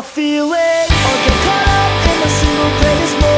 your feelings Or get caught up in the single greatest moment.